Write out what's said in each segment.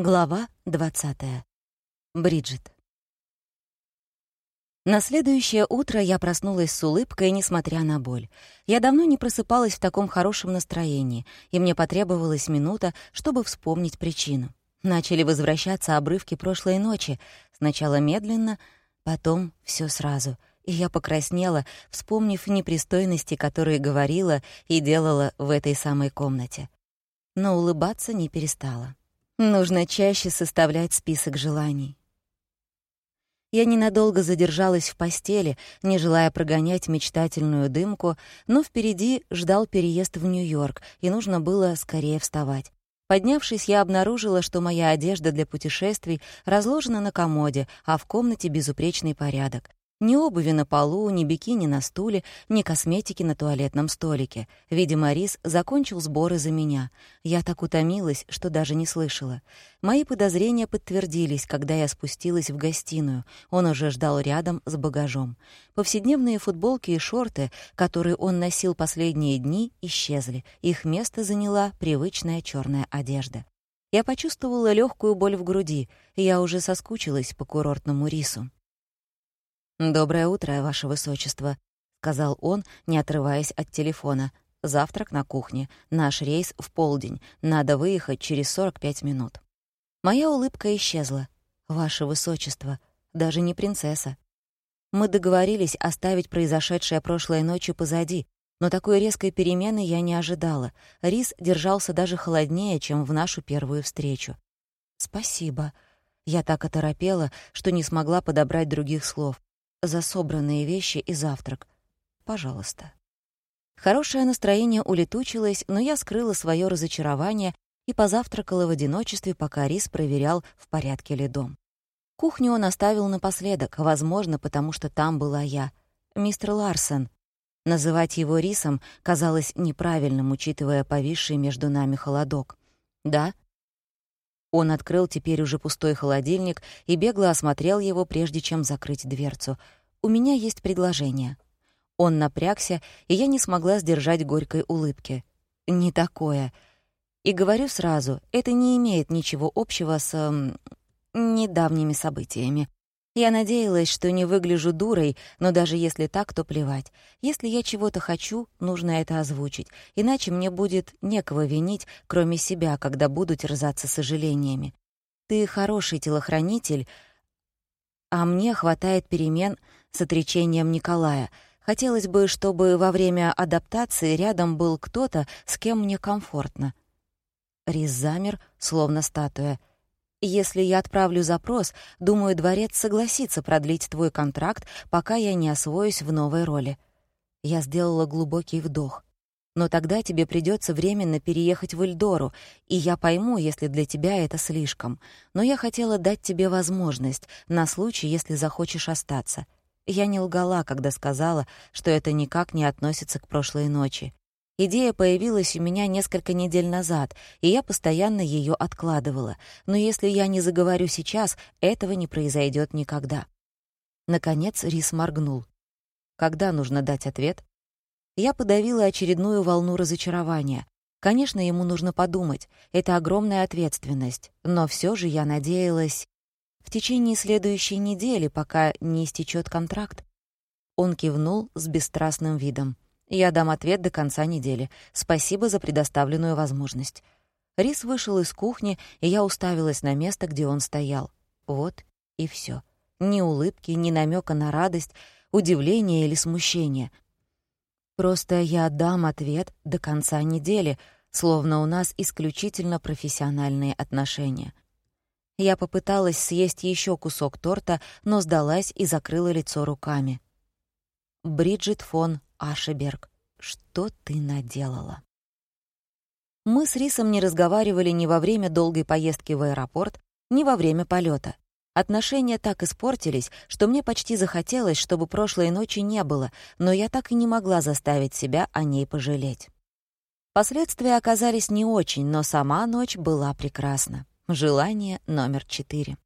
Глава 20. Бриджит. На следующее утро я проснулась с улыбкой, несмотря на боль. Я давно не просыпалась в таком хорошем настроении, и мне потребовалась минута, чтобы вспомнить причину. Начали возвращаться обрывки прошлой ночи, сначала медленно, потом все сразу. И я покраснела, вспомнив непристойности, которые говорила и делала в этой самой комнате. Но улыбаться не перестала. Нужно чаще составлять список желаний. Я ненадолго задержалась в постели, не желая прогонять мечтательную дымку, но впереди ждал переезд в Нью-Йорк, и нужно было скорее вставать. Поднявшись, я обнаружила, что моя одежда для путешествий разложена на комоде, а в комнате безупречный порядок. Ни обуви на полу, ни бикини на стуле, ни косметики на туалетном столике. Видимо, Рис закончил сборы за меня. Я так утомилась, что даже не слышала. Мои подозрения подтвердились, когда я спустилась в гостиную. Он уже ждал рядом с багажом. Повседневные футболки и шорты, которые он носил последние дни, исчезли. Их место заняла привычная черная одежда. Я почувствовала легкую боль в груди. Я уже соскучилась по курортному рису. «Доброе утро, Ваше Высочество», — сказал он, не отрываясь от телефона. «Завтрак на кухне. Наш рейс в полдень. Надо выехать через 45 минут». Моя улыбка исчезла. «Ваше Высочество, даже не принцесса». Мы договорились оставить произошедшее прошлой ночью позади, но такой резкой перемены я не ожидала. Рис держался даже холоднее, чем в нашу первую встречу. «Спасибо». Я так оторопела, что не смогла подобрать других слов за собранные вещи и завтрак. Пожалуйста. Хорошее настроение улетучилось, но я скрыла свое разочарование и позавтракала в одиночестве, пока Рис проверял, в порядке ли дом. Кухню он оставил напоследок, возможно, потому что там была я. Мистер Ларсон. Называть его Рисом казалось неправильным, учитывая повисший между нами холодок. «Да?» Он открыл теперь уже пустой холодильник и бегло осмотрел его, прежде чем закрыть дверцу. «У меня есть предложение». Он напрягся, и я не смогла сдержать горькой улыбки. «Не такое. И говорю сразу, это не имеет ничего общего с... Эм, недавними событиями. Я надеялась, что не выгляжу дурой, но даже если так, то плевать. Если я чего-то хочу, нужно это озвучить, иначе мне будет некого винить, кроме себя, когда буду терзаться сожалениями. Ты хороший телохранитель, а мне хватает перемен с отречением Николая. Хотелось бы, чтобы во время адаптации рядом был кто-то, с кем мне комфортно. Рис замер, словно статуя. Если я отправлю запрос, думаю, дворец согласится продлить твой контракт, пока я не освоюсь в новой роли. Я сделала глубокий вдох. Но тогда тебе придется временно переехать в Эльдору, и я пойму, если для тебя это слишком. Но я хотела дать тебе возможность, на случай, если захочешь остаться. Я не лгала, когда сказала, что это никак не относится к прошлой ночи. Идея появилась у меня несколько недель назад, и я постоянно ее откладывала. Но если я не заговорю сейчас, этого не произойдет никогда. Наконец Рис моргнул. Когда нужно дать ответ? Я подавила очередную волну разочарования. Конечно, ему нужно подумать. Это огромная ответственность. Но все же я надеялась... В течение следующей недели, пока не истечет контракт. Он кивнул с бесстрастным видом. Я дам ответ до конца недели. Спасибо за предоставленную возможность. Рис вышел из кухни, и я уставилась на место, где он стоял. Вот и все. Ни улыбки, ни намека на радость, удивление или смущение. Просто я дам ответ до конца недели, словно у нас исключительно профессиональные отношения. Я попыталась съесть еще кусок торта, но сдалась и закрыла лицо руками. Бриджит фон Ашеберг, что ты наделала?» Мы с Рисом не разговаривали ни во время долгой поездки в аэропорт, ни во время полета. Отношения так испортились, что мне почти захотелось, чтобы прошлой ночи не было, но я так и не могла заставить себя о ней пожалеть. Последствия оказались не очень, но сама ночь была прекрасна. Желание номер четыре.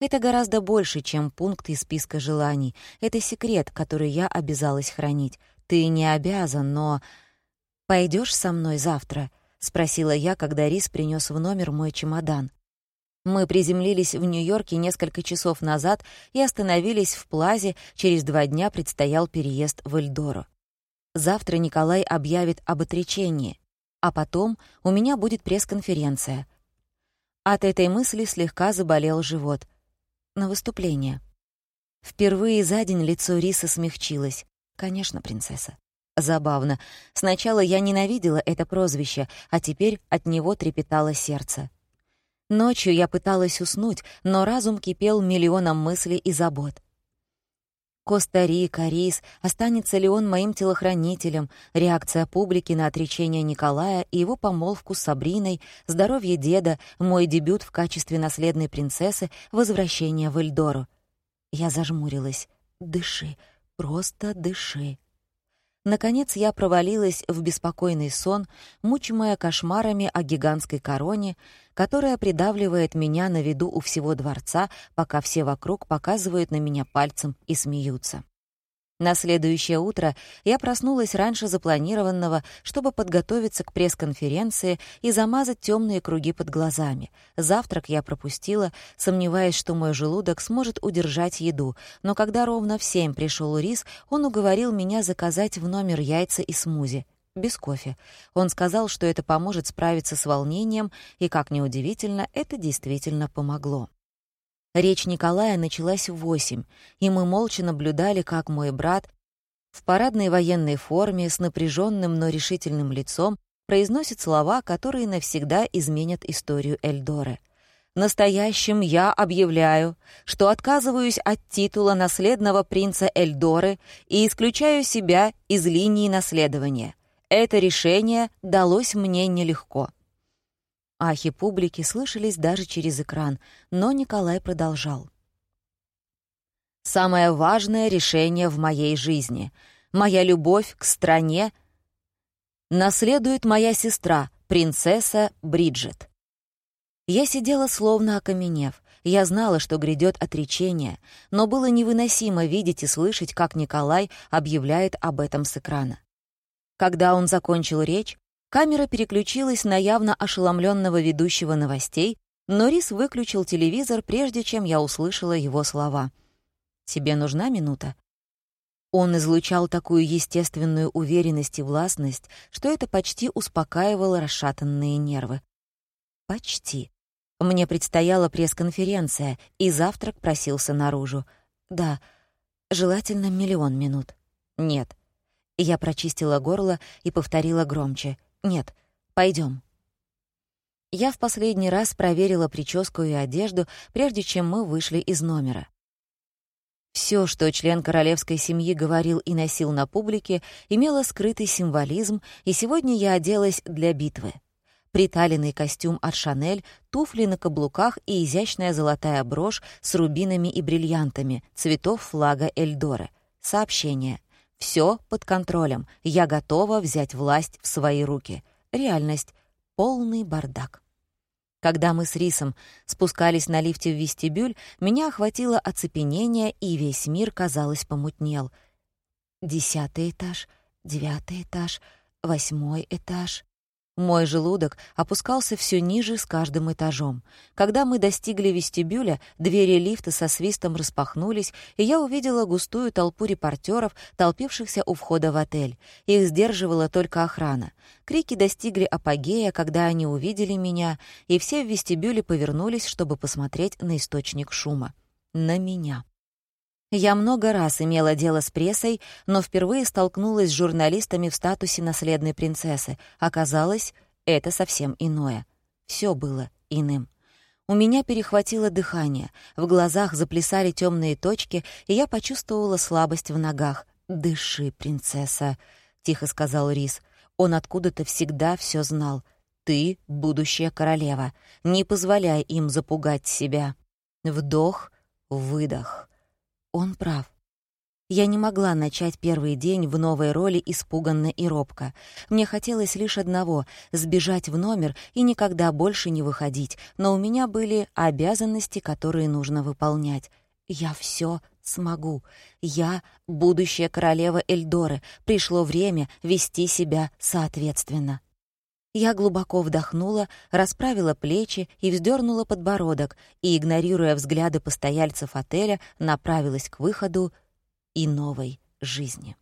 Это гораздо больше, чем пункт из списка желаний. Это секрет, который я обязалась хранить. Ты не обязан, но... Пойдешь со мной завтра?» — спросила я, когда Рис принес в номер мой чемодан. Мы приземлились в Нью-Йорке несколько часов назад и остановились в Плазе, через два дня предстоял переезд в Эльдоро. Завтра Николай объявит об отречении, а потом у меня будет пресс-конференция. От этой мысли слегка заболел живот. На выступление. Впервые за день лицо Риса смягчилось. «Конечно, принцесса». Забавно. Сначала я ненавидела это прозвище, а теперь от него трепетало сердце. Ночью я пыталась уснуть, но разум кипел миллионом мыслей и забот. Коста-Рика, Рис, останется ли он моим телохранителем, реакция публики на отречение Николая и его помолвку с Сабриной, здоровье деда, мой дебют в качестве наследной принцессы, возвращение в Эльдору. Я зажмурилась. «Дыши, просто дыши». Наконец я провалилась в беспокойный сон, мучимая кошмарами о гигантской короне, которая придавливает меня на виду у всего дворца, пока все вокруг показывают на меня пальцем и смеются. На следующее утро я проснулась раньше запланированного, чтобы подготовиться к пресс-конференции и замазать темные круги под глазами. Завтрак я пропустила, сомневаясь, что мой желудок сможет удержать еду, но когда ровно в семь пришел Рис, он уговорил меня заказать в номер яйца и смузи. Без кофе. Он сказал, что это поможет справиться с волнением, и, как ни удивительно, это действительно помогло. Речь Николая началась в восемь, и мы молча наблюдали, как мой брат в парадной военной форме с напряженным, но решительным лицом произносит слова, которые навсегда изменят историю Эльдоры. «Настоящим я объявляю, что отказываюсь от титула наследного принца Эльдоры и исключаю себя из линии наследования. Это решение далось мне нелегко». Ахи публики слышались даже через экран, но Николай продолжал. «Самое важное решение в моей жизни. Моя любовь к стране наследует моя сестра, принцесса Бриджит». Я сидела словно окаменев. Я знала, что грядет отречение, но было невыносимо видеть и слышать, как Николай объявляет об этом с экрана. Когда он закончил речь, Камера переключилась на явно ошеломленного ведущего новостей, но Рис выключил телевизор, прежде чем я услышала его слова. «Тебе нужна минута?» Он излучал такую естественную уверенность и властность, что это почти успокаивало расшатанные нервы. «Почти. Мне предстояла пресс-конференция, и завтрак просился наружу. Да, желательно миллион минут. Нет». Я прочистила горло и повторила громче — «Нет, пойдем. Я в последний раз проверила прическу и одежду, прежде чем мы вышли из номера. Все, что член королевской семьи говорил и носил на публике, имело скрытый символизм, и сегодня я оделась для битвы. Приталенный костюм от Шанель, туфли на каблуках и изящная золотая брошь с рубинами и бриллиантами, цветов флага Эльдоры. Сообщение. Все под контролем. Я готова взять власть в свои руки. Реальность. Полный бардак. Когда мы с Рисом спускались на лифте в вестибюль, меня охватило оцепенение, и весь мир, казалось, помутнел. Десятый этаж, девятый этаж, восьмой этаж. Мой желудок опускался все ниже с каждым этажом. Когда мы достигли вестибюля, двери лифта со свистом распахнулись, и я увидела густую толпу репортеров, толпившихся у входа в отель. Их сдерживала только охрана. Крики достигли апогея, когда они увидели меня, и все в вестибюле повернулись, чтобы посмотреть на источник шума. На меня. Я много раз имела дело с прессой, но впервые столкнулась с журналистами в статусе наследной принцессы. Оказалось, это совсем иное. Все было иным. У меня перехватило дыхание, в глазах заплясали темные точки, и я почувствовала слабость в ногах. «Дыши, принцесса», — тихо сказал Рис. Он откуда-то всегда все знал. «Ты — будущая королева. Не позволяй им запугать себя». Вдох, выдох. Он прав. Я не могла начать первый день в новой роли испуганно и робко. Мне хотелось лишь одного — сбежать в номер и никогда больше не выходить, но у меня были обязанности, которые нужно выполнять. Я все смогу. Я — будущая королева Эльдоры. Пришло время вести себя соответственно. Я глубоко вдохнула, расправила плечи и вздернула подбородок, и, игнорируя взгляды постояльцев отеля, направилась к выходу и новой жизни.